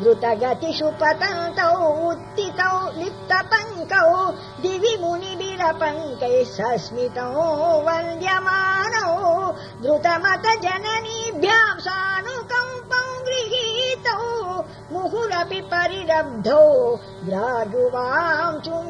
द्रुतगतिषु पतन्तौ उत्थितौ लिप्तपङ्कौ दिवि मुनिबिलपङ्कैः सस्मितौ वन्द्यमानौ द्रुतमत जननीभ्याम् सानुकम्पौ गृहीतौ मुहुरपि परिरब्धौ भ्रागुवां चु